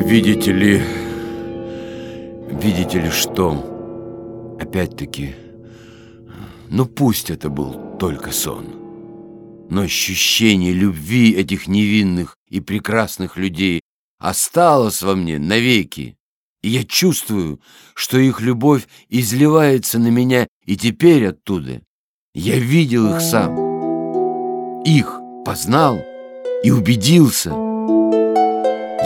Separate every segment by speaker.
Speaker 1: Видите ли, видите ли что? Опять-таки, ну пусть это был только сон. Но ощущение любви этих невинных и прекрасных людей осталось во мне навеки. И я чувствую, что их любовь изливается на меня и теперь оттуда. Я видел их сам. Их познал и убедился.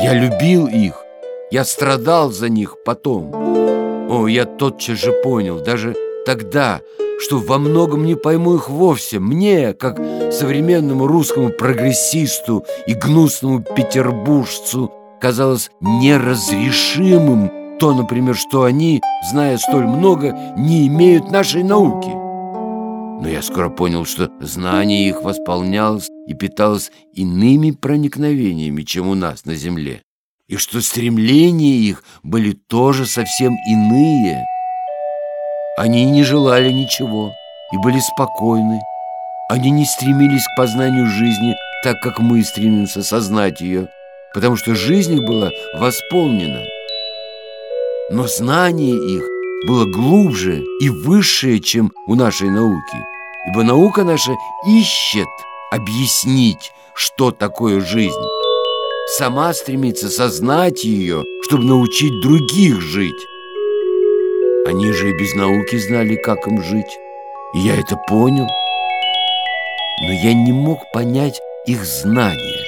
Speaker 1: Я любил их, я страдал за них потом. О, я тотчас же понял, даже тогда, что во многом не пойму их вовсе. Мне, как современному русскому прогрессисту и гнусному петербуржцу, казалось неразрешимым то, например, что они, зная столь много, не имеют нашей науки. Но я скоро понял, что знание их восполнялось и питалось иными проникновениями, чем у нас на земле, и что стремления их были тоже совсем иные. Они не желали ничего и были спокойны. Они не стремились к познанию жизни так, как мы стремимся сознать ее, потому что жизнь их была восполнена. Но знание их было глубже и высшее, чем у нашей науки, ибо наука наша ищет объяснить, что такое жизнь. Сама стремится сознать ее, чтобы научить других жить. Они же и без науки знали, как им жить. И я это понял. Но я не мог понять их знания.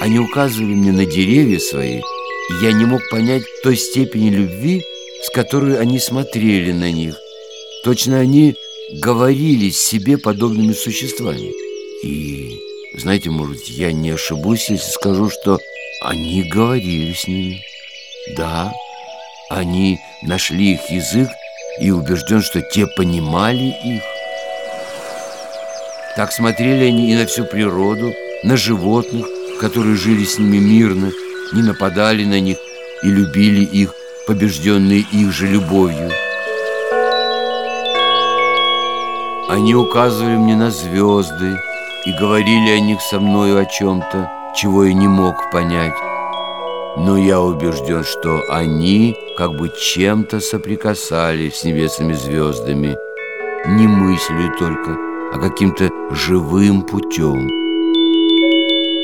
Speaker 1: Они указывали мне на деревья свои, и я не мог понять той степени любви, с которой они смотрели на них. Точно они говорили себе подобными существами. И, знаете, может, я не ошибусь, если скажу, что они говорили с ними. Да, они нашли их язык и убежден, что те понимали их. Так смотрели они и на всю природу, на животных, которые жили с ними мирно, не нападали на них и любили их, побежденные их же любовью. Они указывали мне на звезды и говорили о них со мною о чем-то, чего я не мог понять. Но я убежден, что они как бы чем-то соприкасались с небесными звездами, не мыслью только, а каким-то живым путем.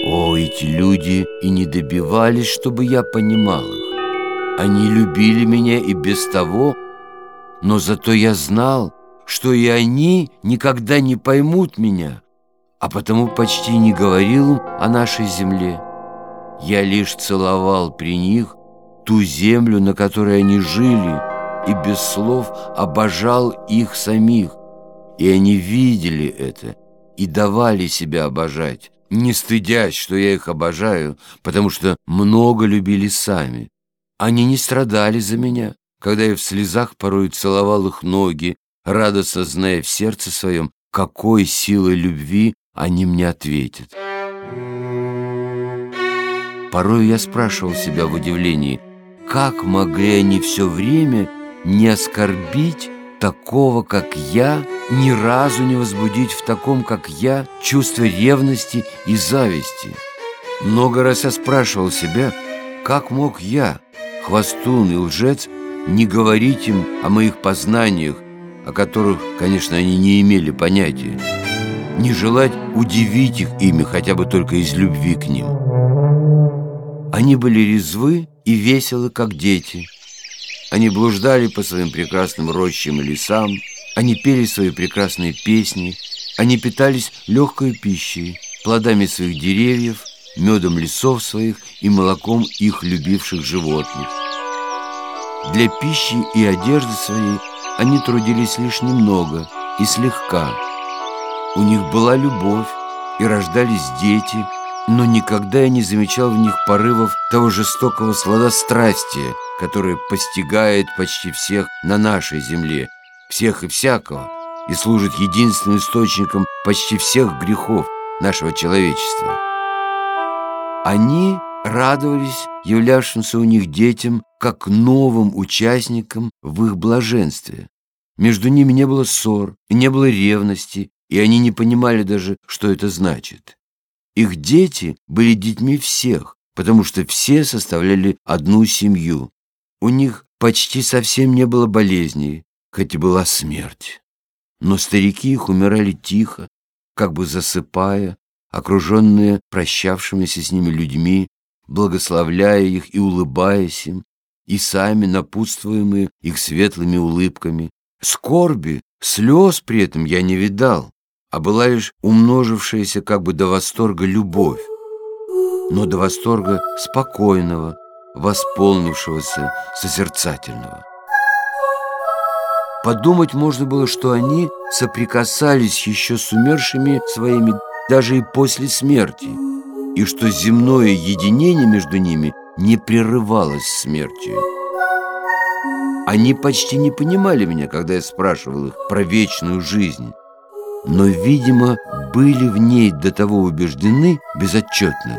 Speaker 1: О, эти люди и не добивались, чтобы я понимал их. Они любили меня и без того, но зато я знал, что и они никогда не поймут меня, а потому почти не говорил о нашей земле. Я лишь целовал при них ту землю, на которой они жили, и без слов обожал их самих. И они видели это и давали себя обожать, не стыдясь, что я их обожаю, потому что много любили сами. Они не страдали за меня, когда я в слезах порой целовал их ноги, радостно зная в сердце своем, какой силой любви они мне ответят. Порой я спрашивал себя в удивлении, как могли они все время не оскорбить такого, как я, ни разу не возбудить в таком, как я, чувство ревности и зависти. Много раз я спрашивал себя, как мог я, хвостун и лжец, не говорить им о моих познаниях, о которых, конечно, они не имели понятия, не желать удивить их ими хотя бы только из любви к ним. Они были резвы и веселы, как дети. Они блуждали по своим прекрасным рощам и лесам, они пели свои прекрасные песни, они питались легкой пищей, плодами своих деревьев, медом лесов своих и молоком их любивших животных. Для пищи и одежды своей они трудились лишь немного и слегка. У них была любовь, и рождались дети – но никогда я не замечал в них порывов того жестокого сладострастия, которое постигает почти всех на нашей земле, всех и всякого, и служит единственным источником почти всех грехов нашего человечества. Они радовались являвшимся у них детям как новым участникам в их блаженстве. Между ними не было ссор, не было ревности, и они не понимали даже, что это значит. Их дети были детьми всех, потому что все составляли одну семью. У них почти совсем не было болезней, хоть и была смерть. Но старики их умирали тихо, как бы засыпая, окруженные прощавшимися с ними людьми, благословляя их и улыбаясь им, и сами напутствуемые их светлыми улыбками. Скорби, слез при этом я не видал, а была лишь умножившаяся как бы до восторга любовь, но до восторга спокойного, восполнившегося, созерцательного. Подумать можно было, что они соприкасались еще с умершими своими даже и после смерти, и что земное единение между ними не прерывалось смертью. Они почти не понимали меня, когда я спрашивал их про вечную жизнь, но, видимо, были в ней до того убеждены безотчетно,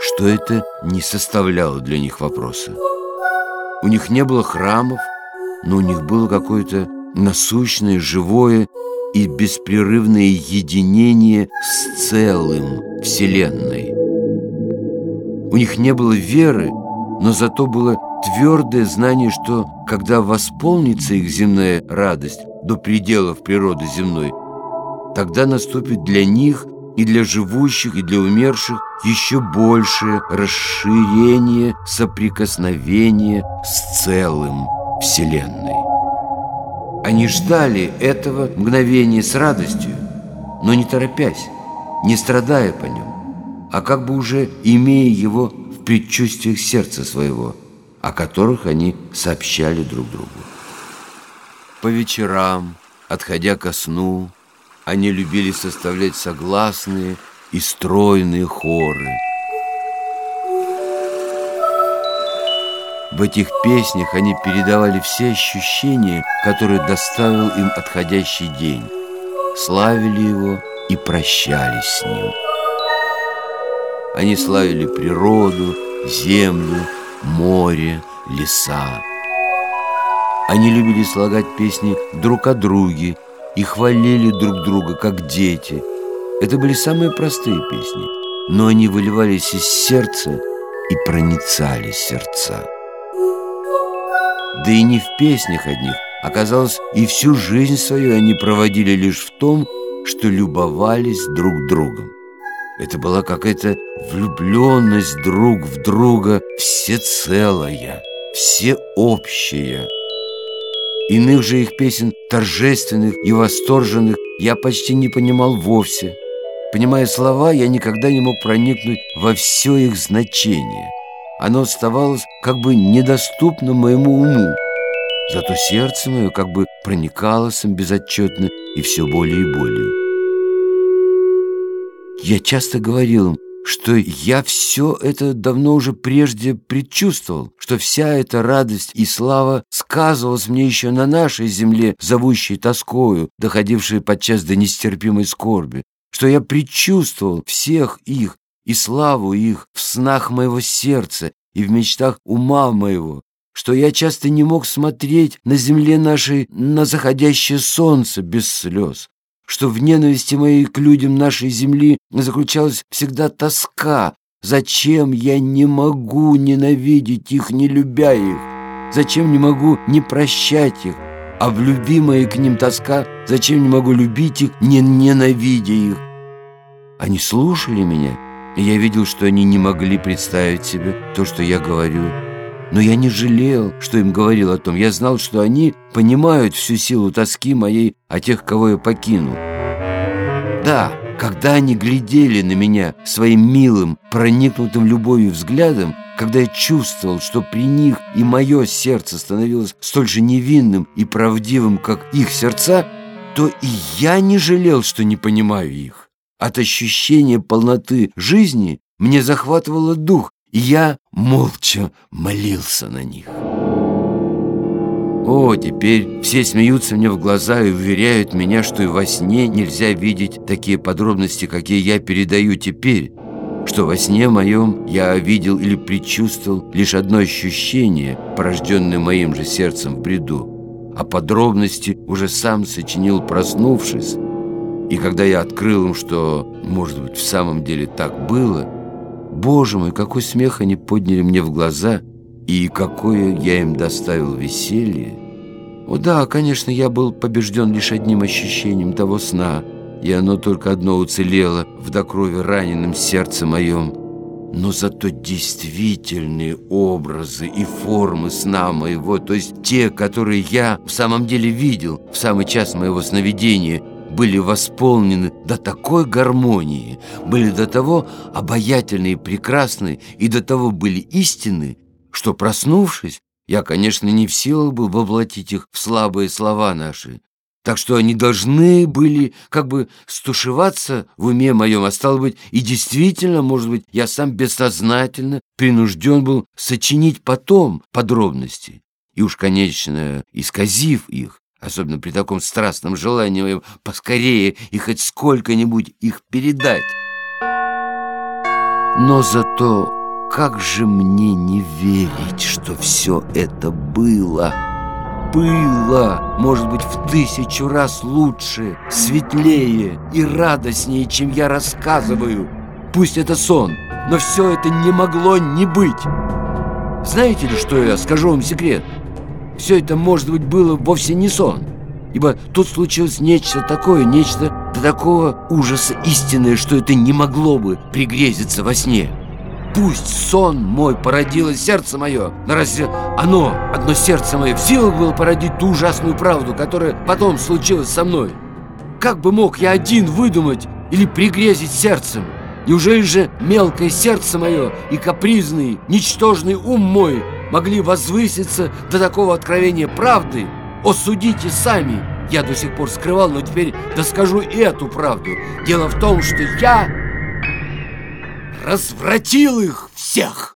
Speaker 1: что это не составляло для них вопроса. У них не было храмов, но у них было какое-то насущное, живое и беспрерывное единение с целым Вселенной. У них не было веры, но зато было твердое знание, что когда восполнится их земная радость до пределов природы земной, тогда наступит для них и для живущих, и для умерших еще большее расширение соприкосновения с целым Вселенной. Они ждали этого мгновения с радостью, но не торопясь, не страдая по нем, а как бы уже имея его в предчувствиях сердца своего, о которых они сообщали друг другу. По вечерам, отходя ко сну, они любили составлять согласные и стройные хоры. В этих песнях они передавали все ощущения, которые доставил им отходящий день, славили его и прощались с ним. Они славили природу, землю, море, леса. Они любили слагать песни друг о друге и хвалили друг друга, как дети. Это были самые простые песни, но они выливались из сердца и проницали сердца. Да и не в песнях одних. Оказалось, и всю жизнь свою они проводили лишь в том, что любовались друг другом. Это была какая-то влюбленность друг в друга всецелая, всеобщая. Иных же их песен, торжественных и восторженных, я почти не понимал вовсе. Понимая слова, я никогда не мог проникнуть во все их значение оно оставалось как бы недоступно моему уму. Зато сердце мое как бы проникалось им безотчетно и все более и более. Я часто говорил им, что я все это давно уже прежде предчувствовал, что вся эта радость и слава сказывалась мне еще на нашей земле, зовущей тоскою, доходившей подчас до нестерпимой скорби, что я предчувствовал всех их и славу их в снах моего сердца и в мечтах ума моего, что я часто не мог смотреть на земле нашей на заходящее солнце без слез, что в ненависти моей к людям нашей земли заключалась всегда тоска, зачем я не могу ненавидеть их, не любя их, зачем не могу не прощать их, а в любимая к ним тоска, зачем не могу любить их, не ненавидя их. Они слушали меня и я видел, что они не могли представить себе то, что я говорю. Но я не жалел, что им говорил о том. Я знал, что они понимают всю силу тоски моей о тех, кого я покину. Да, когда они глядели на меня своим милым, проникнутым любовью взглядом, когда я чувствовал, что при них и мое сердце становилось столь же невинным и правдивым, как их сердца, то и я не жалел, что не понимаю их. От ощущения полноты жизни мне захватывало дух, я молча молился на них. О, теперь все смеются мне в глаза и уверяют меня, что и во сне нельзя видеть такие подробности, какие я передаю теперь, что во сне моем я видел или предчувствовал лишь одно ощущение, порожденное моим же сердцем в бреду, а подробности уже сам сочинил, проснувшись, И когда я открыл им, что, может быть, в самом деле так было, боже мой, какой смех они подняли мне в глаза, и какое я им доставил веселье. О да, конечно, я был побежден лишь одним ощущением того сна, и оно только одно уцелело в до крови раненом сердце моем. Но зато действительные образы и формы сна моего, то есть те, которые я в самом деле видел в самый час моего сновидения, были восполнены до такой гармонии, были до того обаятельны и прекрасны, и до того были истинны, что, проснувшись, я, конечно, не в силах был воплотить их в слабые слова наши, так что они должны были как бы стушеваться в уме моем, а стало быть, и действительно, может быть, я сам бессознательно принужден был сочинить потом подробности, и уж, конечно, исказив их, особенно при таком страстном желании поскорее и хоть сколько-нибудь их передать. Но зато как же мне не верить, что все это было? Было, может быть, в тысячу раз лучше, светлее и радостнее, чем я рассказываю. Пусть это сон, но все это не могло не быть. Знаете ли, что я скажу вам секрет? Все это, может быть, было вовсе не сон. Ибо тут случилось нечто такое, нечто до такого ужаса истинное, что это не могло бы пригрезиться во сне. Пусть сон мой породило сердце мое, но разве оно, одно сердце мое, в силах было породить ту ужасную правду, которая потом случилась со мной? Как бы мог я один выдумать или пригрезить сердцем? Неужели же мелкое сердце мое и капризный, ничтожный ум мой могли возвыситься до такого откровения правды? О, судите сами! Я до сих пор скрывал, но теперь доскажу и эту правду. Дело в том, что я развратил их всех.